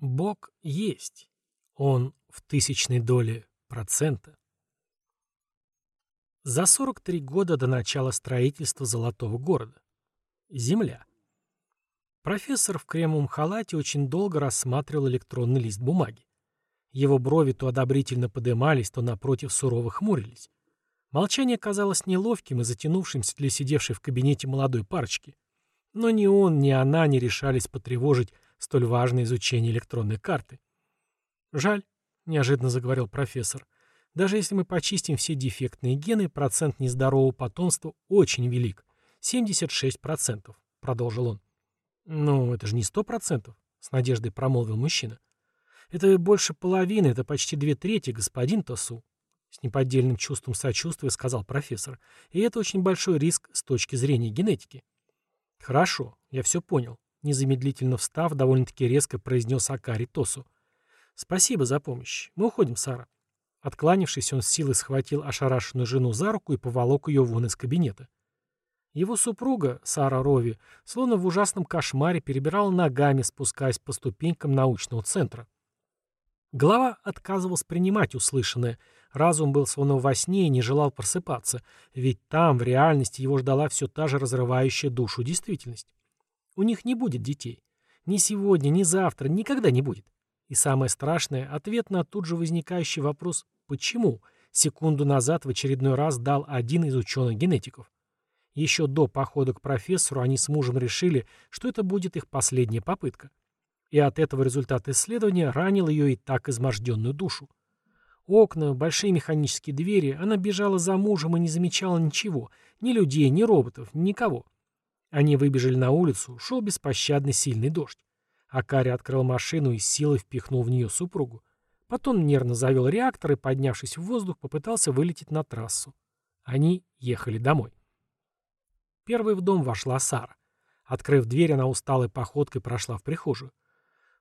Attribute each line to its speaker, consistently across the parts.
Speaker 1: Бог есть. Он в тысячной доле процента. За 43 года до начала строительства Золотого города. Земля. Профессор в кремовом халате очень долго рассматривал электронный лист бумаги. Его брови то одобрительно подымались, то напротив сурово хмурились. Молчание казалось неловким и затянувшимся для сидевшей в кабинете молодой парочки. Но ни он, ни она не решались потревожить столь важное изучение электронной карты. «Жаль», — неожиданно заговорил профессор, — «даже если мы почистим все дефектные гены, процент нездорового потомства очень велик. 76%, — продолжил он. «Ну, это же не сто процентов», — с надеждой промолвил мужчина. «Это больше половины, это почти две трети, господин Тосу», — с неподдельным чувством сочувствия сказал профессор. «И это очень большой риск с точки зрения генетики». «Хорошо, я все понял», — незамедлительно встав, довольно-таки резко произнес Акари Тосу. «Спасибо за помощь. Мы уходим, Сара». Откланившись, он с силой схватил ошарашенную жену за руку и поволок ее вон из кабинета. Его супруга, Сара Рови, словно в ужасном кошмаре перебирала ногами, спускаясь по ступенькам научного центра. Голова отказывалась принимать услышанное. Разум был словно во сне и не желал просыпаться, ведь там, в реальности, его ждала все та же разрывающая душу действительность. У них не будет детей. Ни сегодня, ни завтра, никогда не будет. И самое страшное, ответ на тут же возникающий вопрос «почему?» секунду назад в очередной раз дал один из ученых-генетиков. Еще до похода к профессору они с мужем решили, что это будет их последняя попытка. И от этого результат исследования ранил ее и так изможденную душу. Окна, большие механические двери, она бежала за мужем и не замечала ничего, ни людей, ни роботов, никого. Они выбежали на улицу, шел беспощадный сильный дождь. Акари открыл машину и силой впихнул в нее супругу. Потом нервно завел реактор и, поднявшись в воздух, попытался вылететь на трассу. Они ехали домой. Первой в дом вошла Сара. Открыв дверь, она усталой походкой прошла в прихожую.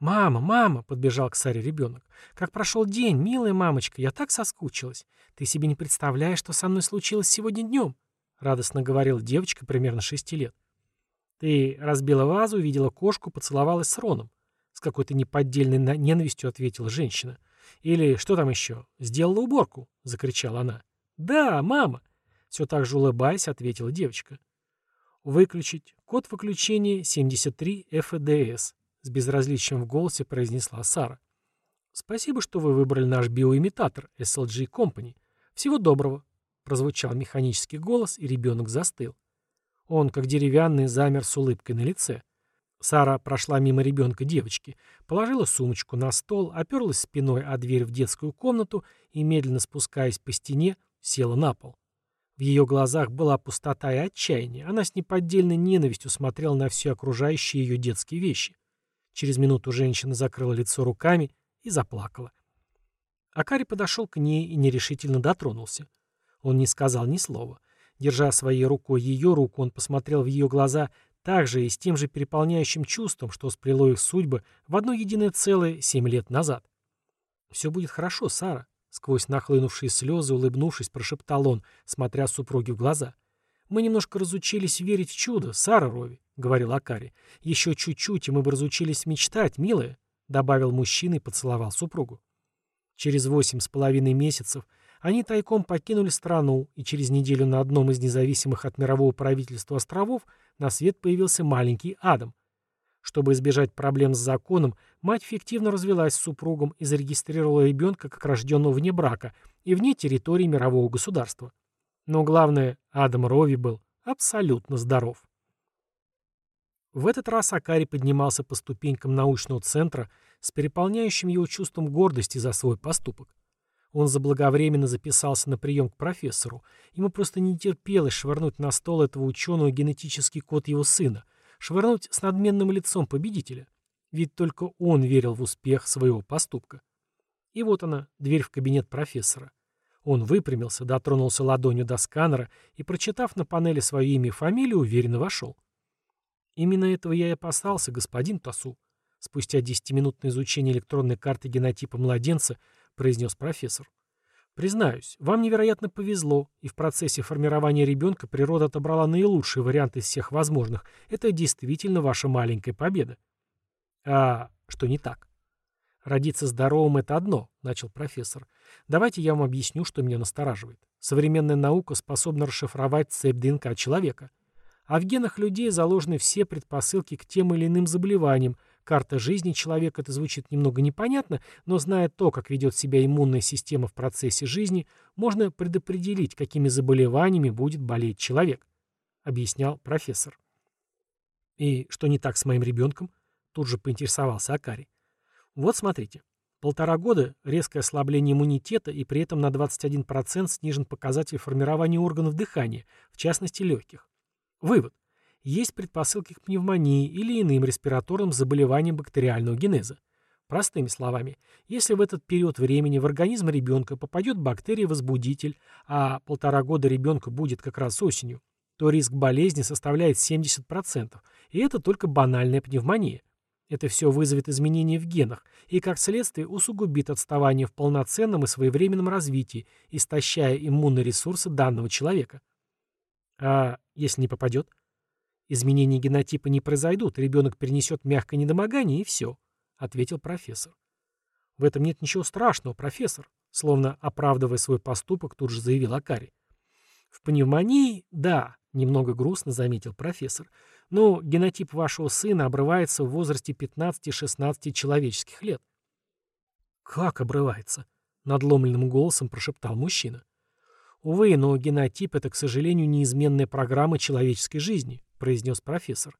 Speaker 1: «Мама, мама!» — подбежал к Саре ребенок. «Как прошел день, милая мамочка, я так соскучилась. Ты себе не представляешь, что со мной случилось сегодня днем!» — радостно говорила девочка примерно шести лет. «Ты разбила вазу, видела кошку, поцеловалась с Роном», — с какой-то неподдельной ненавистью ответила женщина. «Или что там еще? Сделала уборку?» — закричала она. «Да, мама!» — все так же улыбаясь, ответила девочка. «Выключить. Код выключения 73 FDS», — с безразличием в голосе произнесла Сара. «Спасибо, что вы выбрали наш биоимитатор SLG Company. Всего доброго», — прозвучал механический голос, и ребенок застыл. Он, как деревянный, замер с улыбкой на лице. Сара прошла мимо ребенка девочки, положила сумочку на стол, оперлась спиной о дверь в детскую комнату и, медленно спускаясь по стене, села на пол. В ее глазах была пустота и отчаяние. Она с неподдельной ненавистью смотрела на все окружающие ее детские вещи. Через минуту женщина закрыла лицо руками и заплакала. Акари подошел к ней и нерешительно дотронулся. Он не сказал ни слова. Держа своей рукой ее руку, он посмотрел в ее глаза так же и с тем же переполняющим чувством, что сплело их судьбы в одно единое целое семь лет назад. «Все будет хорошо, Сара», Сквозь нахлынувшие слезы, улыбнувшись, прошептал он, смотря супруге в глаза. «Мы немножко разучились верить в чудо, Сара Рови», — говорил Акари. «Еще чуть-чуть, и мы бы разучились мечтать, милая», — добавил мужчина и поцеловал супругу. Через восемь с половиной месяцев они тайком покинули страну, и через неделю на одном из независимых от мирового правительства островов на свет появился маленький Адам. Чтобы избежать проблем с законом, мать фиктивно развелась с супругом и зарегистрировала ребенка как рожденного вне брака и вне территории мирового государства. Но главное, Адам Рови был абсолютно здоров. В этот раз Акари поднимался по ступенькам научного центра с переполняющим его чувством гордости за свой поступок. Он заблаговременно записался на прием к профессору. Ему просто не терпелось швырнуть на стол этого ученого генетический код его сына, швырнуть с надменным лицом победителя. Ведь только он верил в успех своего поступка. И вот она, дверь в кабинет профессора. Он выпрямился, дотронулся ладонью до сканера и, прочитав на панели свое имя и фамилию, уверенно вошел. «Именно этого я и опасался, господин Тасу», спустя десятиминутное изучение электронной карты генотипа младенца, произнес профессор. Признаюсь, вам невероятно повезло, и в процессе формирования ребенка природа отобрала наилучший вариант из всех возможных. Это действительно ваша маленькая победа. А что не так? «Родиться здоровым – это одно», – начал профессор. «Давайте я вам объясню, что меня настораживает. Современная наука способна расшифровать цепь ДНК человека. А в генах людей заложены все предпосылки к тем или иным заболеваниям. Карта жизни человека – это звучит немного непонятно, но зная то, как ведет себя иммунная система в процессе жизни, можно предопределить, какими заболеваниями будет болеть человек», – объяснял профессор. «И что не так с моим ребенком?» – тут же поинтересовался Акари. Вот смотрите. Полтора года – резкое ослабление иммунитета и при этом на 21% снижен показатель формирования органов дыхания, в частности легких. Вывод. Есть предпосылки к пневмонии или иным респираторным заболеваниям бактериального генеза. Простыми словами, если в этот период времени в организм ребенка попадет бактерия-возбудитель, а полтора года ребенка будет как раз осенью, то риск болезни составляет 70%, и это только банальная пневмония. Это все вызовет изменения в генах и, как следствие, усугубит отставание в полноценном и своевременном развитии, истощая иммунные ресурсы данного человека. А если не попадет? Изменения генотипа не произойдут, ребенок перенесет мягкое недомогание и все, ответил профессор. В этом нет ничего страшного, профессор, словно оправдывая свой поступок, тут же заявил Акари. В пневмонии, да, немного грустно заметил профессор, ну, генотип вашего сына обрывается в возрасте 15-16 человеческих лет. Как обрывается? Надломленным голосом прошептал мужчина. Увы, но генотип — это, к сожалению, неизменная программа человеческой жизни, произнес профессор.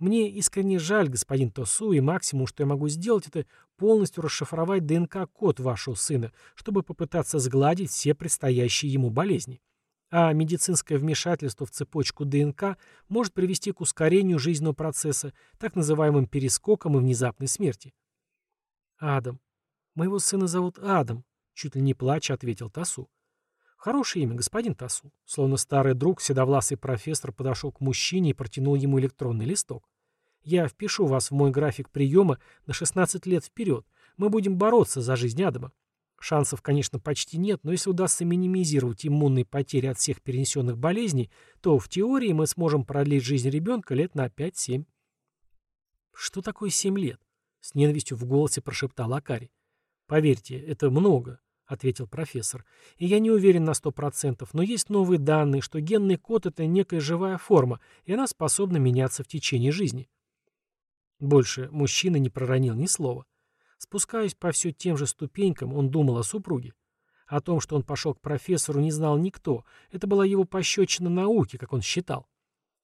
Speaker 1: Мне искренне жаль, господин Тосу, и максимум, что я могу сделать, это полностью расшифровать ДНК-код вашего сына, чтобы попытаться сгладить все предстоящие ему болезни а медицинское вмешательство в цепочку ДНК может привести к ускорению жизненного процесса, так называемым перескоком и внезапной смерти. «Адам. Моего сына зовут Адам», — чуть ли не плача ответил Тасу. «Хорошее имя, господин Тасу». Словно старый друг, седовласый профессор подошел к мужчине и протянул ему электронный листок. «Я впишу вас в мой график приема на 16 лет вперед. Мы будем бороться за жизнь Адама. Шансов, конечно, почти нет, но если удастся минимизировать иммунные потери от всех перенесенных болезней, то в теории мы сможем продлить жизнь ребенка лет на 5-7. «Что такое 7 лет?» — с ненавистью в голосе прошептал Акари. «Поверьте, это много», — ответил профессор. «И я не уверен на сто процентов, но есть новые данные, что генный код — это некая живая форма, и она способна меняться в течение жизни». Больше мужчина не проронил ни слова. Спускаясь по все тем же ступенькам, он думал о супруге. О том, что он пошел к профессору, не знал никто. Это была его пощечина науки, как он считал.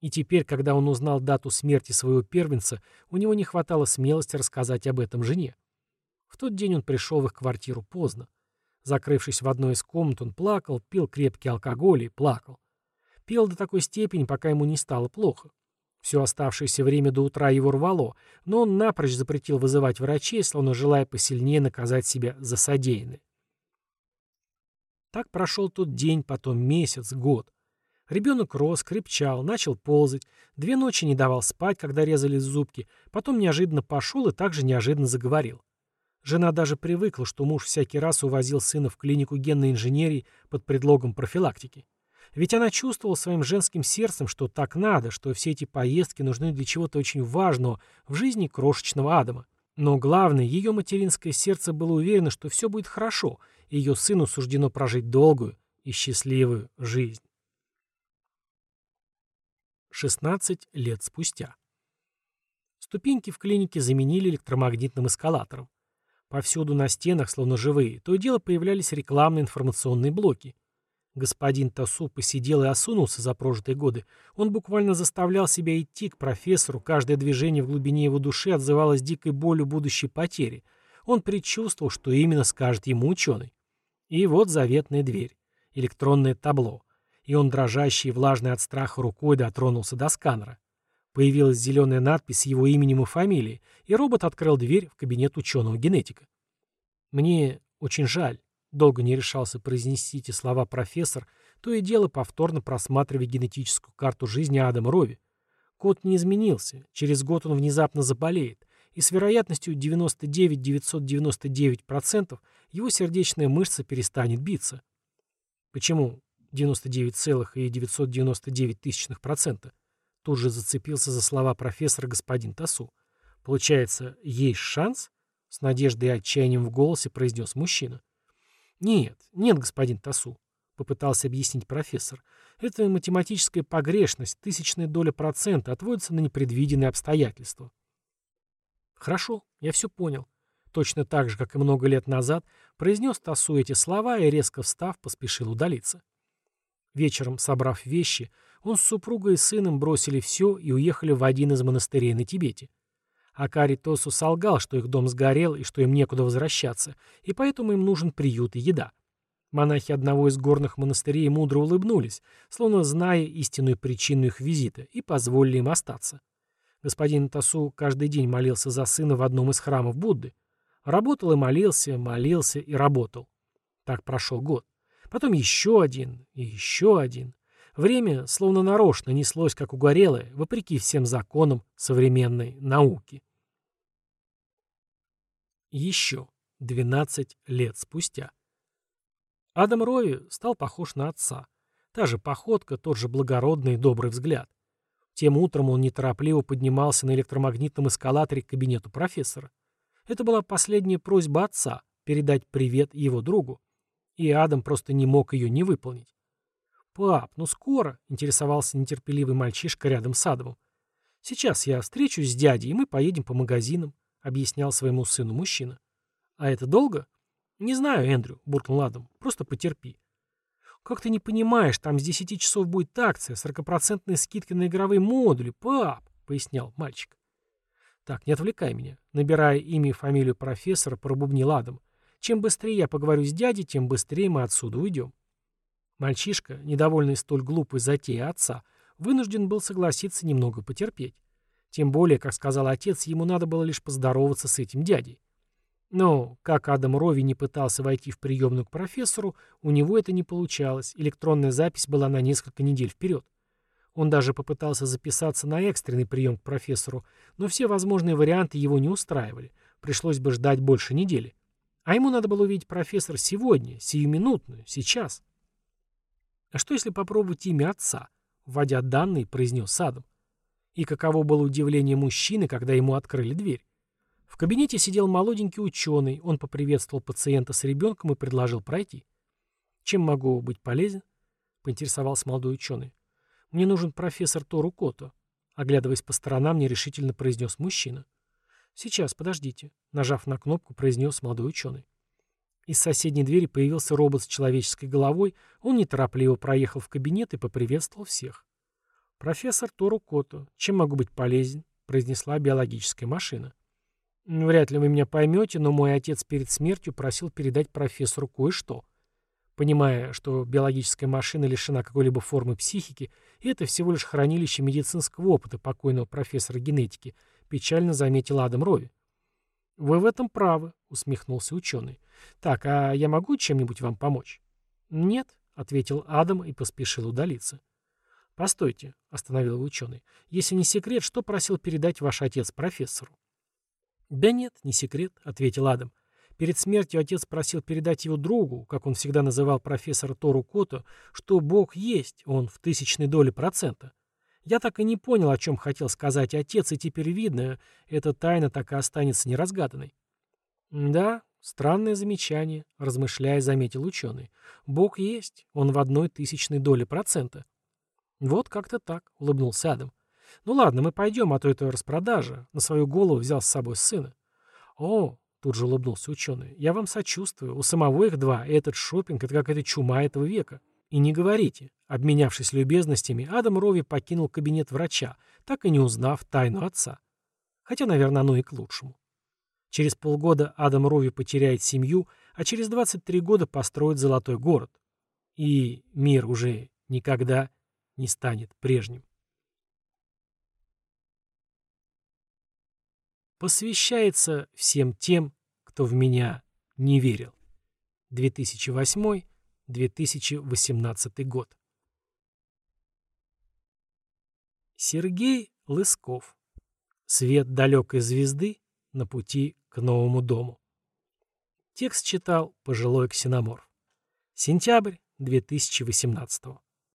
Speaker 1: И теперь, когда он узнал дату смерти своего первенца, у него не хватало смелости рассказать об этом жене. В тот день он пришел в их квартиру поздно. Закрывшись в одной из комнат, он плакал, пил крепкий алкоголь и плакал. Пил до такой степени, пока ему не стало плохо. Все оставшееся время до утра его рвало, но он напрочь запретил вызывать врачей, словно желая посильнее наказать себя за содеянное. Так прошел тот день, потом месяц, год. Ребенок рос, крепчал, начал ползать, две ночи не давал спать, когда резали зубки, потом неожиданно пошел и также неожиданно заговорил. Жена даже привыкла, что муж всякий раз увозил сына в клинику генной инженерии под предлогом профилактики. Ведь она чувствовала своим женским сердцем, что так надо, что все эти поездки нужны для чего-то очень важного в жизни крошечного Адама. Но главное, ее материнское сердце было уверено, что все будет хорошо, и ее сыну суждено прожить долгую и счастливую жизнь. 16 лет спустя. Ступеньки в клинике заменили электромагнитным эскалатором. Повсюду на стенах, словно живые, то и дело появлялись рекламные информационные блоки. Господин Тасу посидел и осунулся за прожитые годы. Он буквально заставлял себя идти к профессору, каждое движение в глубине его души отзывалось дикой болью будущей потери. Он предчувствовал, что именно скажет ему ученый. И вот заветная дверь, электронное табло. И он, дрожащий и влажный от страха рукой, дотронулся до сканера. Появилась зеленая надпись с его именем и фамилией, и робот открыл дверь в кабинет ученого-генетика. «Мне очень жаль», Долго не решался произнести эти слова профессор, то и дело повторно просматривая генетическую карту жизни Адама Рови. Код не изменился, через год он внезапно заболеет, и с вероятностью 99-999% его сердечная мышца перестанет биться. Почему 99,999%? Тут же зацепился за слова профессора господин Тасу. Получается, есть шанс? С надеждой и отчаянием в голосе произнес мужчина. «Нет, нет, господин Тасу», — попытался объяснить профессор. «Это математическая погрешность, тысячная доля процента, отводится на непредвиденные обстоятельства». «Хорошо, я все понял». Точно так же, как и много лет назад, произнес Тасу эти слова и, резко встав, поспешил удалиться. Вечером, собрав вещи, он с супругой и сыном бросили все и уехали в один из монастырей на Тибете. Акари Тосу солгал, что их дом сгорел и что им некуда возвращаться, и поэтому им нужен приют и еда. Монахи одного из горных монастырей мудро улыбнулись, словно зная истинную причину их визита, и позволили им остаться. Господин Тасу каждый день молился за сына в одном из храмов Будды. Работал и молился, молился и работал. Так прошел год. Потом еще один и еще один. Время словно нарочно неслось, как угорелое, вопреки всем законам современной науки. Еще 12 лет спустя. Адам Рови стал похож на отца. Та же походка, тот же благородный и добрый взгляд. Тем утром он неторопливо поднимался на электромагнитном эскалаторе к кабинету профессора. Это была последняя просьба отца — передать привет его другу. И Адам просто не мог ее не выполнить. «Пап, ну скоро», — интересовался нетерпеливый мальчишка рядом с Адамом. «Сейчас я встречусь с дядей, и мы поедем по магазинам», — объяснял своему сыну мужчина. «А это долго?» «Не знаю, Эндрю», — буркнул Адам. «Просто потерпи». «Как ты не понимаешь, там с десяти часов будет акция, сорокопроцентные скидки на игровые модули, пап», — пояснял мальчик. «Так, не отвлекай меня», — набирая имя и фамилию профессора, пробубнил Адам. «Чем быстрее я поговорю с дядей, тем быстрее мы отсюда уйдем». Мальчишка, недовольный столь глупой затеей отца, вынужден был согласиться немного потерпеть. Тем более, как сказал отец, ему надо было лишь поздороваться с этим дядей. Но, как Адам Рови не пытался войти в приемную к профессору, у него это не получалось, электронная запись была на несколько недель вперед. Он даже попытался записаться на экстренный прием к профессору, но все возможные варианты его не устраивали, пришлось бы ждать больше недели. А ему надо было увидеть профессор сегодня, сиюминутную, сейчас. А что если попробовать имя отца? Вводя данные, произнес Адам. И каково было удивление мужчины, когда ему открыли дверь. В кабинете сидел молоденький ученый, он поприветствовал пациента с ребенком и предложил пройти. «Чем могу быть полезен?» — поинтересовался молодой ученый. «Мне нужен профессор Тору Кото», — оглядываясь по сторонам, нерешительно произнес мужчина. «Сейчас, подождите», — нажав на кнопку, произнес молодой ученый. Из соседней двери появился робот с человеческой головой, он неторопливо проехал в кабинет и поприветствовал всех. «Профессор Тору Кото, чем могу быть полезен?» — произнесла биологическая машина. «Вряд ли вы меня поймете, но мой отец перед смертью просил передать профессору кое-что. Понимая, что биологическая машина лишена какой-либо формы психики, и это всего лишь хранилище медицинского опыта покойного профессора генетики, печально заметил Адам Рови. «Вы в этом правы», — усмехнулся ученый. «Так, а я могу чем-нибудь вам помочь?» «Нет», — ответил Адам и поспешил удалиться. «Постойте», — остановил ученый. «Если не секрет, что просил передать ваш отец профессору?» «Да нет, не секрет», — ответил Адам. Перед смертью отец просил передать его другу, как он всегда называл профессора Тору Кото, что Бог есть, он в тысячной доле процента. Я так и не понял, о чем хотел сказать отец, и теперь видно, эта тайна так и останется неразгаданной. Да, странное замечание, размышляя, заметил ученый. Бог есть, он в одной тысячной доле процента. Вот как-то так, улыбнулся Адам. Ну ладно, мы пойдем, а то это распродажа. На свою голову взял с собой сына. О, тут же улыбнулся ученый, я вам сочувствую. У самого их два, и этот шопинг — это какая-то чума этого века. И не говорите. Обменявшись любезностями, Адам Рови покинул кабинет врача, так и не узнав тайну отца. Хотя, наверное, оно и к лучшему. Через полгода Адам Рови потеряет семью, а через 23 года построит золотой город. И мир уже никогда не станет прежним. Посвящается всем тем, кто в меня не верил. 2008-2018 год. Сергей Лысков. Свет далекой звезды на пути к новому дому. Текст читал пожилой ксеноморф. Сентябрь 2018